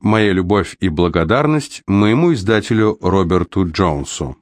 Моя любовь и благодарность моему издателю Роберту Джонсу.